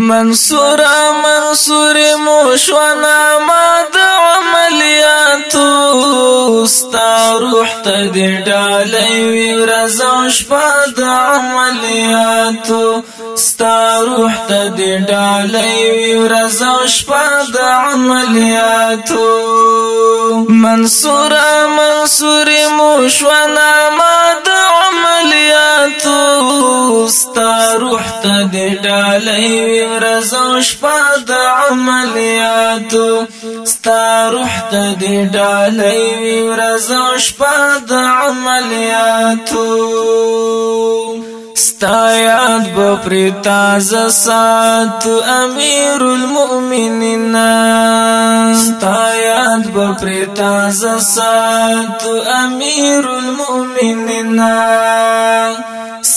منصور منصور موشونا ما د عملیاتو ستا روح ته دې ډالې وي رزم شپه د عملیاتو ستا روح ته دې ډالې وي رزم شپه د عملیاتو منصور منصور موشونا ما د عملیاتو روح ته دې ډالې ورځ او شپه د عملیاتو ستا روح ته دې ډالې ورځ او شپه د عملیاتو ستا یاد به پر تازه سات امیر المؤمنین ستا یاد به پر تازه سات امیر المؤمنین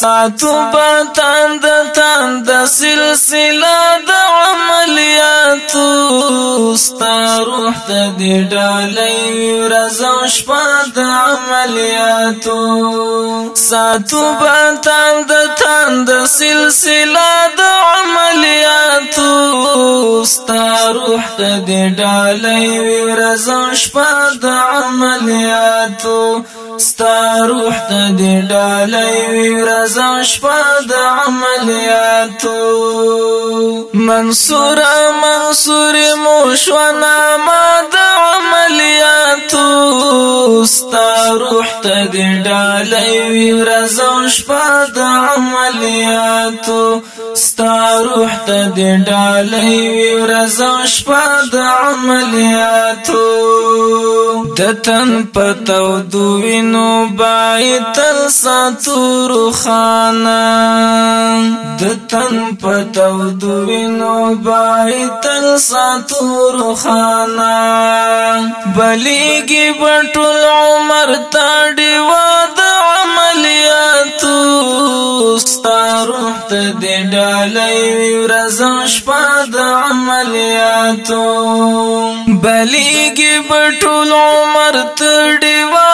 ساتو باتان د تان د سلسله د عملیاتو ستا روح د دې ډالې رزم شپه د عملیاتو ساتو باتان د تان د سلسله د عملیاتو ستا روح د دې ډالې رزم شپه د عملیاتو ستا روح ته دی ډالۍ وي رضا شپه د عملیاتو منصوره منصور مو شوه نامه ستا روح ته دی ډالۍ وي ورځ او شپه د عملیاتو ستا روح ته دی ډالۍ وي ورځ او شپه د عملیاتو د تن پتو دوینو بای تل ساتو روخانه د تن پتو دوینو بای تل ساتو روخانه بلیږي بټول عمر تا ډیوا د عملیاتو ستا روح ته دې ډالۍ وي ورځ شپه د عملیاتو بلیږي به ټول عمر ته ډیوا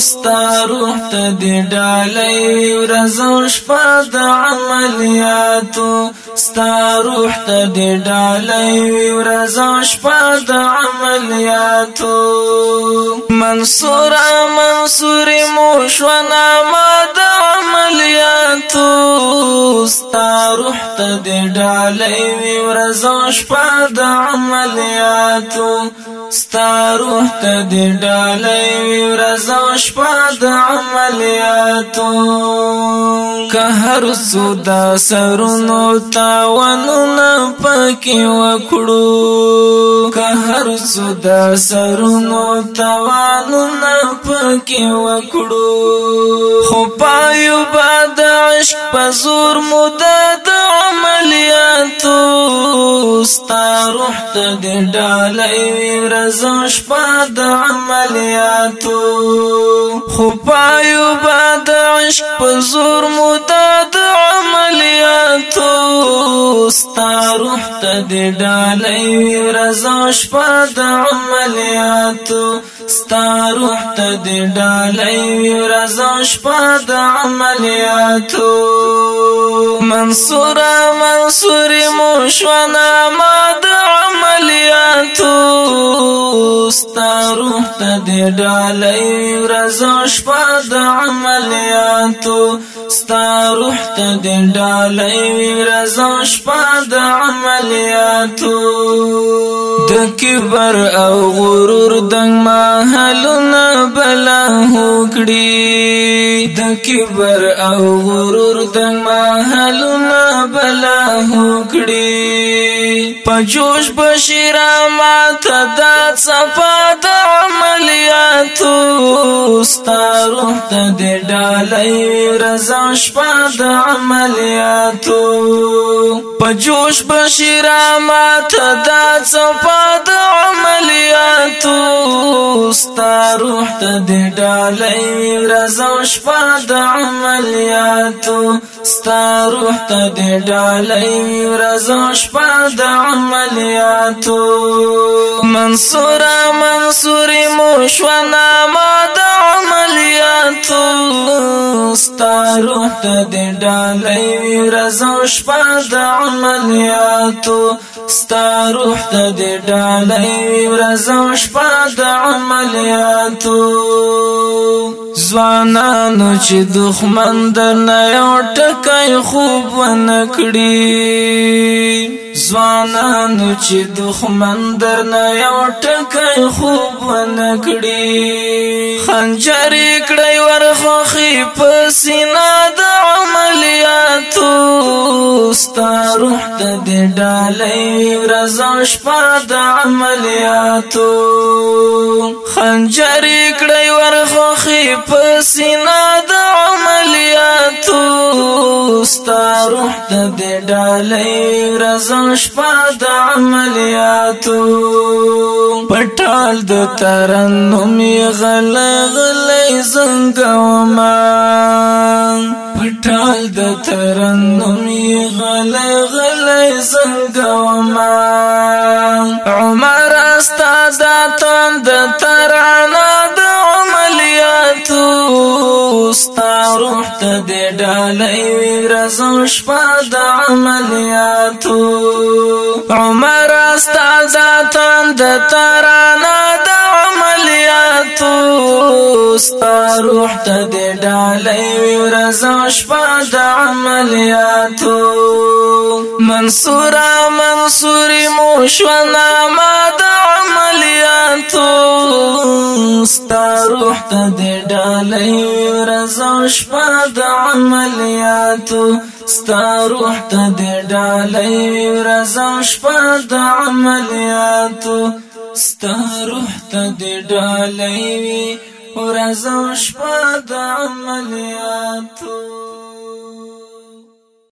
ستا روح ته دی ډالۍ ورځو شپه د عملیاتو ستا روح ته دی ډالۍ ورځو شپه د عملیاتو منصور منصور مو شو نامه د عملیاتو ستا روح ته دی ډالۍ ورځو شپه د عملیاتو ستا روح ته دی ډالۍ وي ورځ او شپه د عملیاتو که هر څو دا سرونو تاوانونه پکې وکړو که هر څو دا سرونو تاوانونه پکې وکړو خو پایو بعد عشق په زور مو د عملیاتو ستا روح ته د ډالې رضا شپه د عملیاتو خو پایو باد عشق په زور مودا د عملیاتو ستا روح ته د ډالې رضا شپه د عملیاتو ستا روح ته د ډالې رضا شپه د عملیاتو منصور منصور مشونا ما د عملیاتو ستاروح ته د ډالۍ رزا شپه د عملیاتو ستا روح ته د ډالې وی رضا شپه د عملیاتو د کبر او غرور دنګ ما هلونه بلا هوکړي د کبر او غرور دنګ ما هلونه بلا هوکړي پجوش بشیرا ما ته د صفات عملیاتو ستا روح ته دې ډالې رضا شپه د عملیاتو په جوش بشیرا مات دا صفا د عملیاتو ستا روح ته دې ډالې رضا شپه د عملیاتو ستا روح ته دې ډالې رضا شپه د عملیاتو منصور منصور مشونا ما د عملیات ستارو ته د ډالې رزو شپه د عملیات ستارو ته د ډالې رزو شپه د عملیات ځوانانو چې دښمن در نه یو ټکای خوب ونکړي ځوانانو چې دښمن درنه یو ټکی خوب ونکړي خنجر یې کړی ورخوښي په سینا د عملیاتو ستا روح ته دې ډالۍ ورځه شپه د عملیاتو خنجر یې کړی ورخوښي په سینا د دې ډالې رزم شپه د عملیاتو پټال د ترنم غل غلې څنګه ما پټال د ترنم غل غلې څنګه ما خوشالي رزم شپه د عملیاتو عمر استاد تند ترانا د عملیاتو ستا روح ته د ډالې رزم شپه د عملیاتو منصور منصور مو شو نامه د عملیاتو زمون ستا روح ته دې ډالې رزم شپه د عملیاتو ستا روح ته دې ډالې رزم شپه د عملیاتو ستا روح ته دې ډالې ورزم شپه د عملیاتو